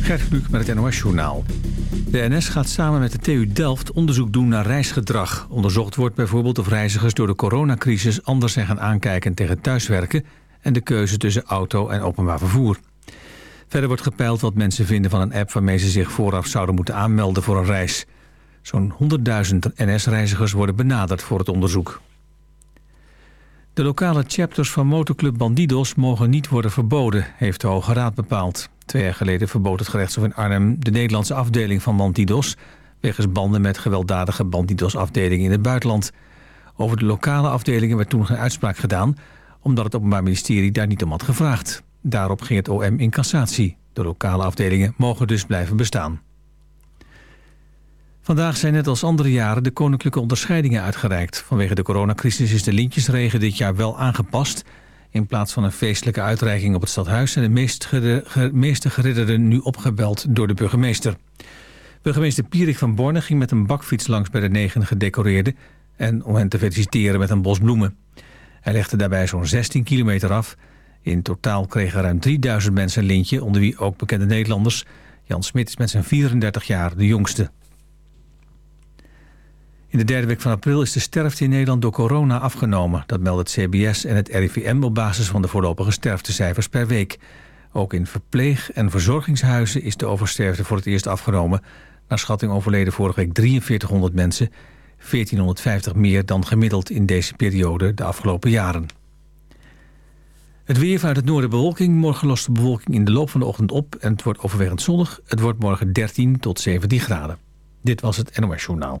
Gert met het NOS-journaal. De NS gaat samen met de TU Delft onderzoek doen naar reisgedrag. Onderzocht wordt bijvoorbeeld of reizigers door de coronacrisis... anders zijn gaan aankijken tegen thuiswerken... en de keuze tussen auto en openbaar vervoer. Verder wordt gepeild wat mensen vinden van een app... waarmee ze zich vooraf zouden moeten aanmelden voor een reis. Zo'n 100.000 NS-reizigers worden benaderd voor het onderzoek. De lokale chapters van motorclub Bandidos mogen niet worden verboden, heeft de Hoge Raad bepaald. Twee jaar geleden verbood het gerechtshof in Arnhem de Nederlandse afdeling van Bandidos... wegens banden met gewelddadige Bandidos-afdelingen in het buitenland. Over de lokale afdelingen werd toen geen uitspraak gedaan... omdat het Openbaar Ministerie daar niet om had gevraagd. Daarop ging het OM in cassatie. De lokale afdelingen mogen dus blijven bestaan. Vandaag zijn net als andere jaren de koninklijke onderscheidingen uitgereikt. Vanwege de coronacrisis is de lintjesregen dit jaar wel aangepast. In plaats van een feestelijke uitreiking op het stadhuis... zijn de meest meeste geridderden nu opgebeld door de burgemeester. Burgemeester Pierik van Borne ging met een bakfiets langs bij de negen gedecoreerden... en om hen te feliciteren met een bos bloemen. Hij legde daarbij zo'n 16 kilometer af. In totaal kregen ruim 3000 mensen een lintje, onder wie ook bekende Nederlanders. Jan Smit is met zijn 34 jaar de jongste. In de derde week van april is de sterfte in Nederland door corona afgenomen. Dat meldt het CBS en het RIVM op basis van de voorlopige sterftecijfers per week. Ook in verpleeg- en verzorgingshuizen is de oversterfte voor het eerst afgenomen. Naar schatting overleden vorige week 4300 mensen. 1450 meer dan gemiddeld in deze periode de afgelopen jaren. Het weer vanuit het noorden bewolking. Morgen lost de bewolking in de loop van de ochtend op... en het wordt overwegend zonnig. Het wordt morgen 13 tot 17 graden. Dit was het NOS Journaal.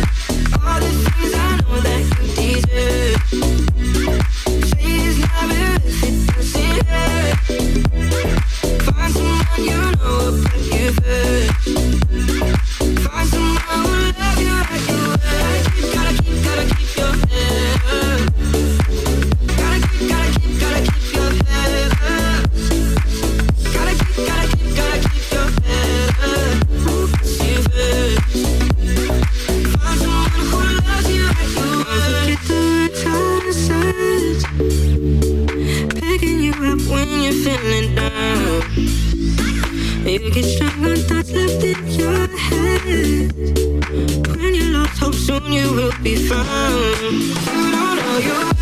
Find someone you know put you Making sure that's left in your head. When you lost hope soon you will be found. Put on all your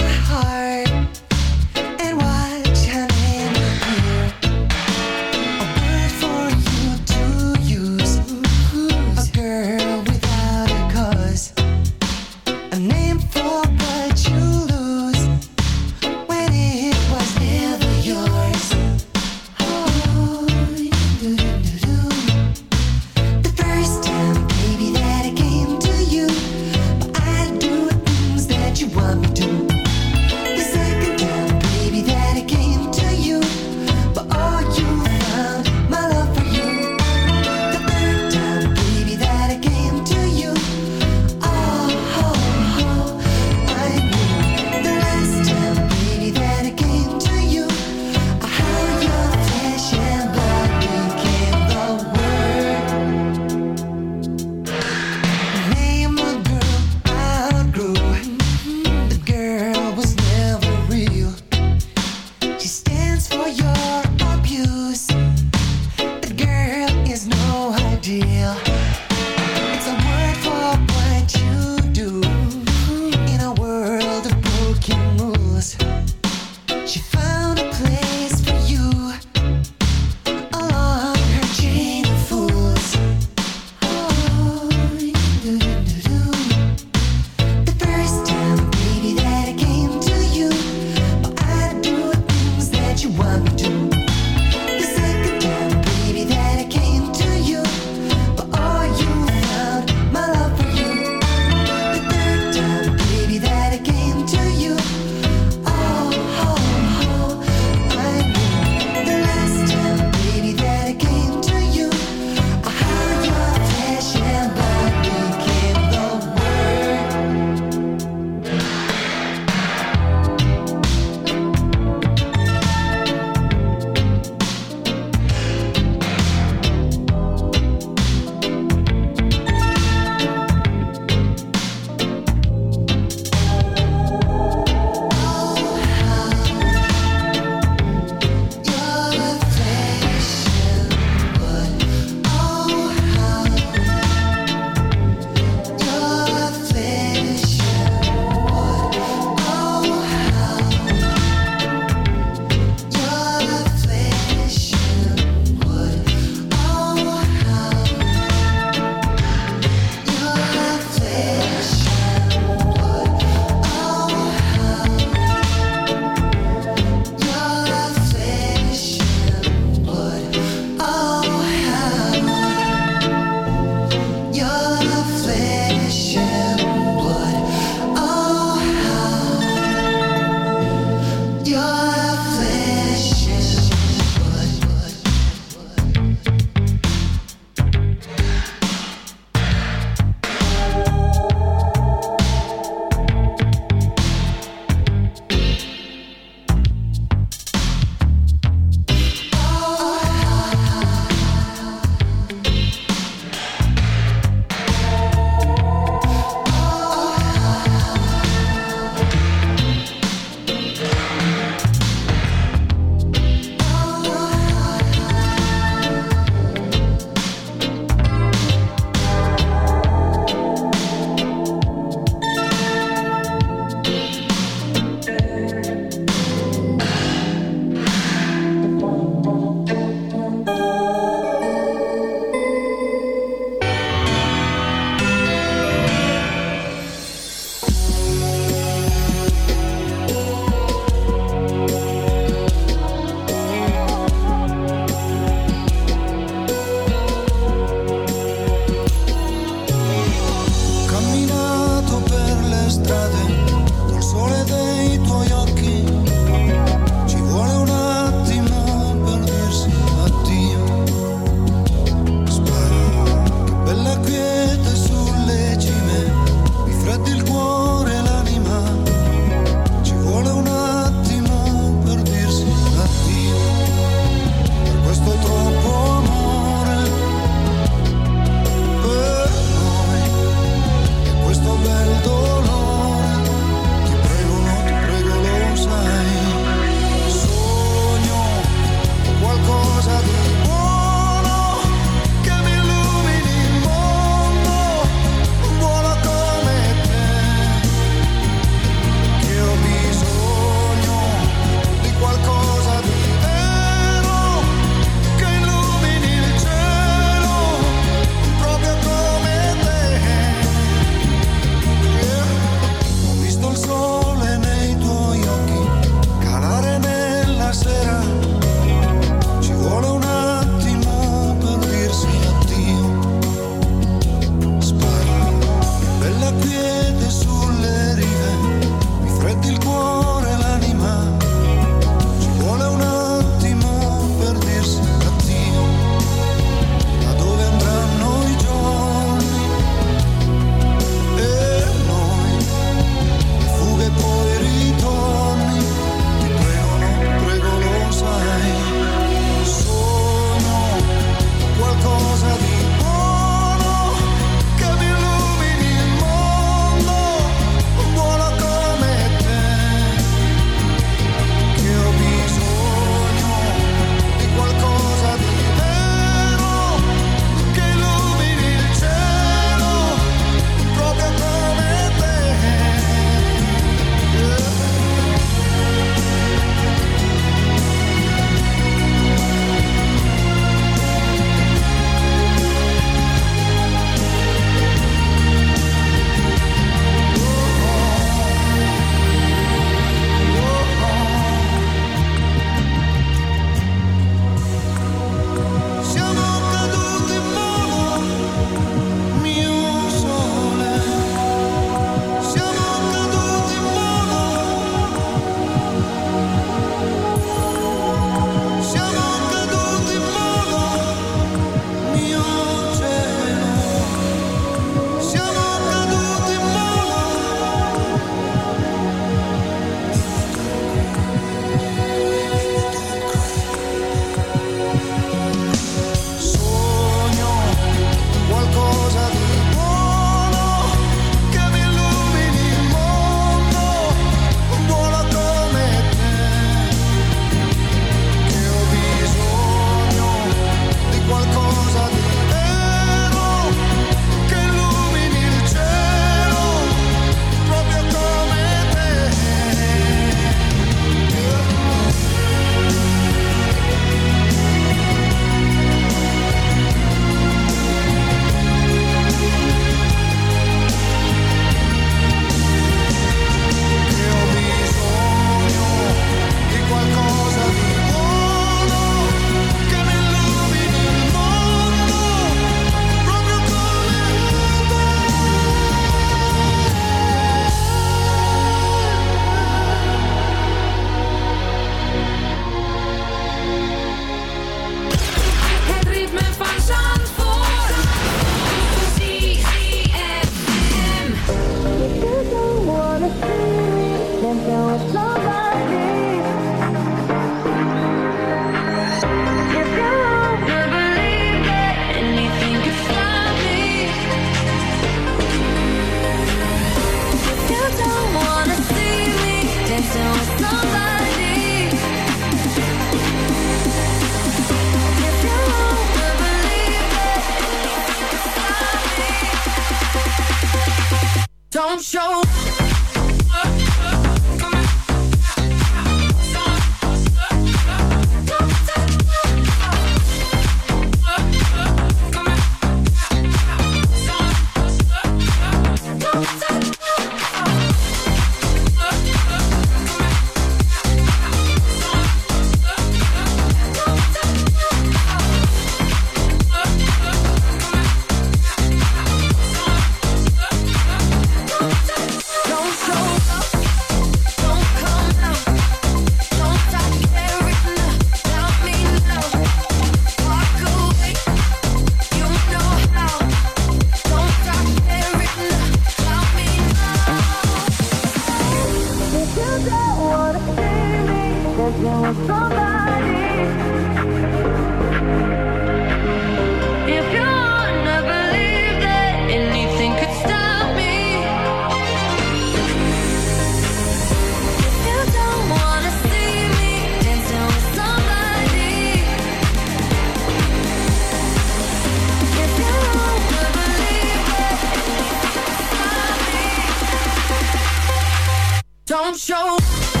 don't show.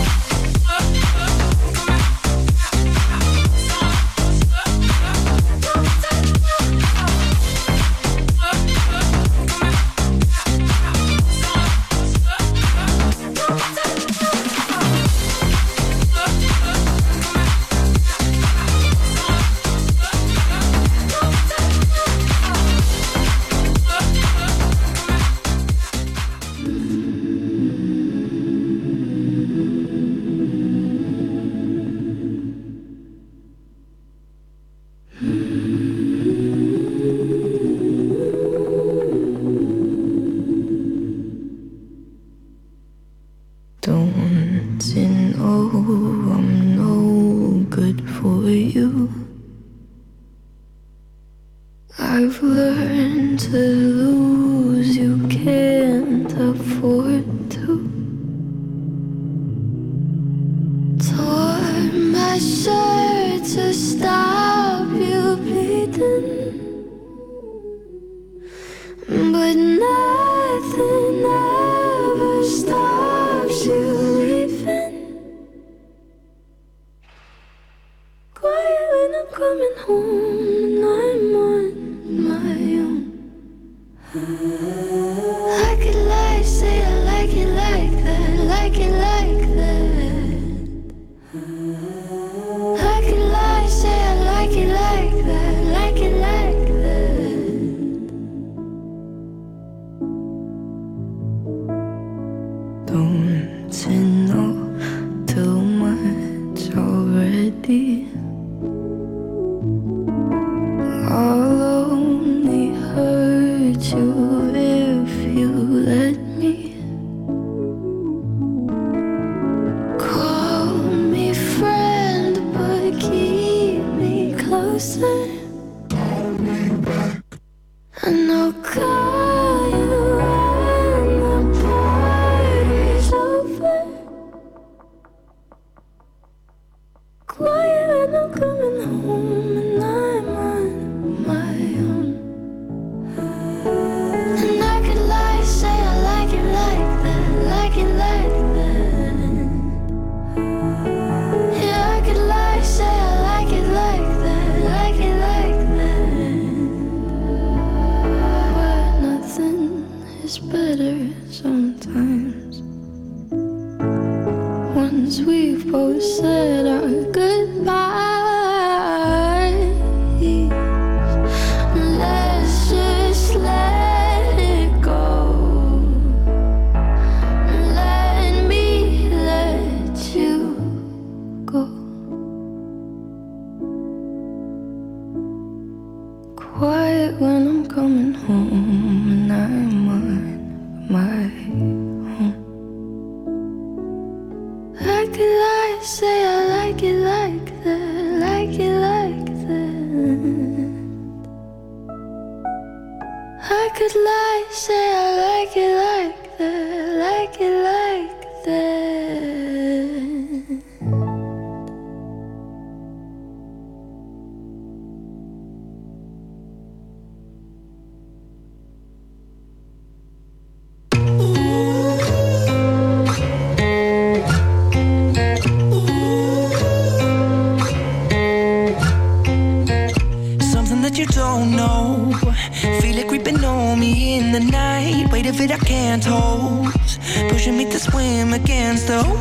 though?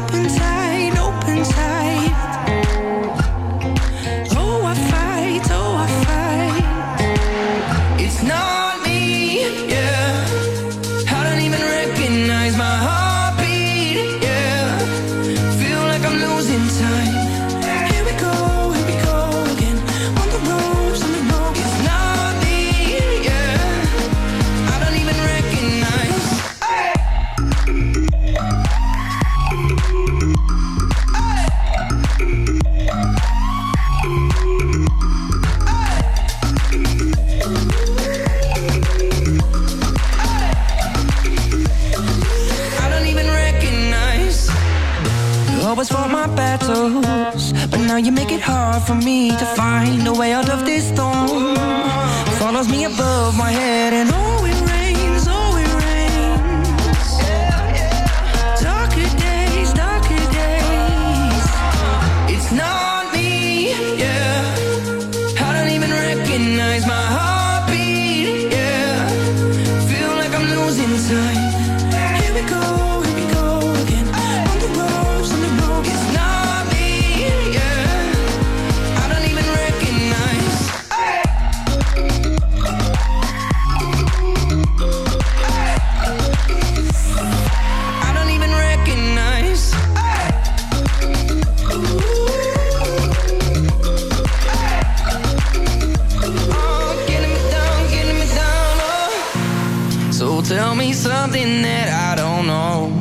something that I don't know.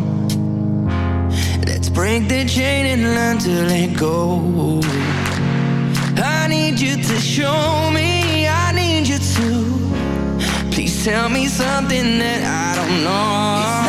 Let's break the chain and learn to let go. I need you to show me, I need you to. Please tell me something that I don't know.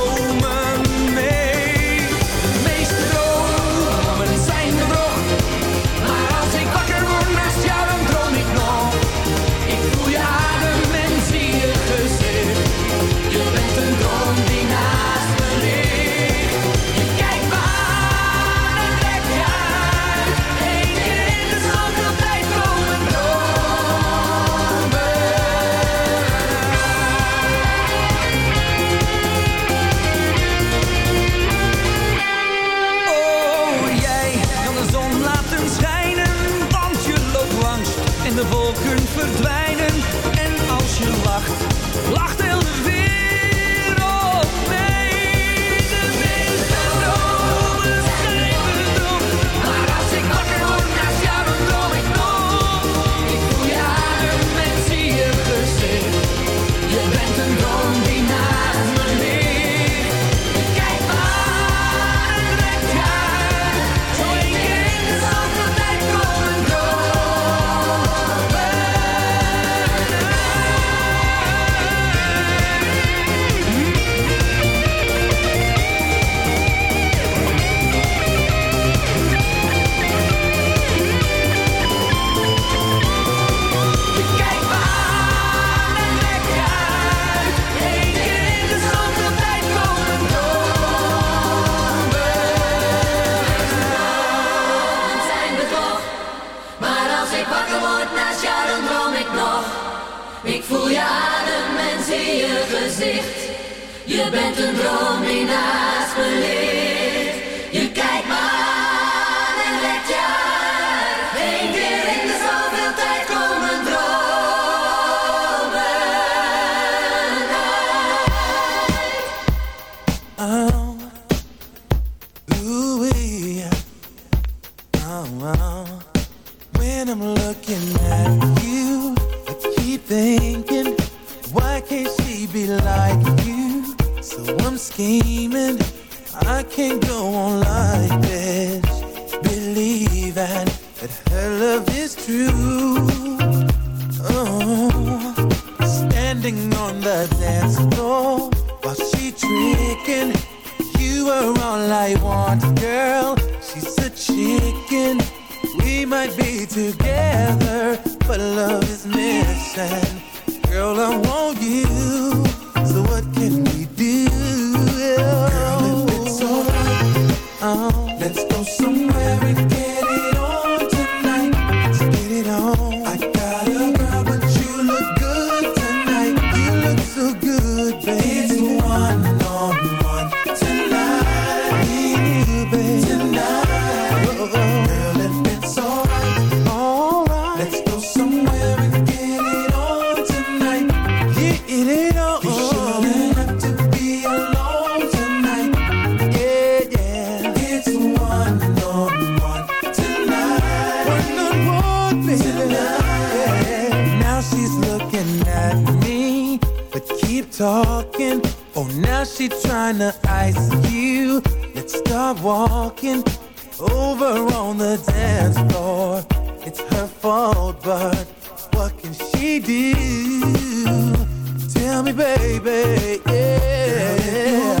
wakker word naast jou, dan droom ik nog. Ik voel je adem en zie je gezicht. Je bent een droom die naast me. Now she tryna ice you. Let's start walking over on the dance floor. It's her fault, but what can she do? Tell me, baby, yeah.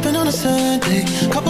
Sipping on a Sunday. Couples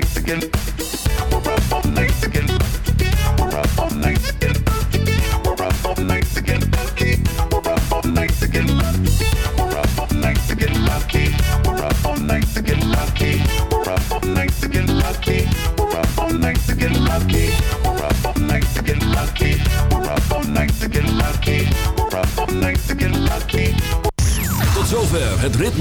thanks again.